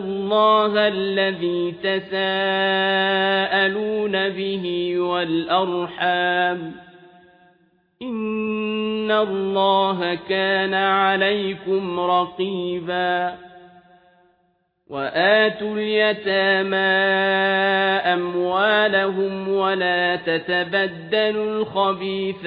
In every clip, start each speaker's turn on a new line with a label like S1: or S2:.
S1: الله الذي تساءلون به والأرحام. إن الله كان عليكم رقيبا. وآتوا اليتامى أموالهم ولا تتبدلوا الخبيث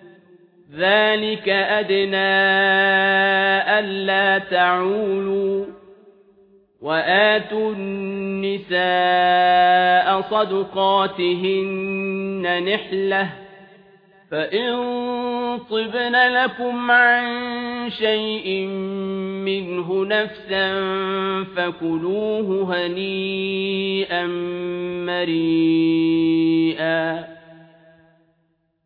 S1: ذلك أدنى ألا تعولوا وآتوا النساء صدقاتهن نحلة فإن طبن لكم عن شيء منه نفسا فكلوه هنيئا مريئا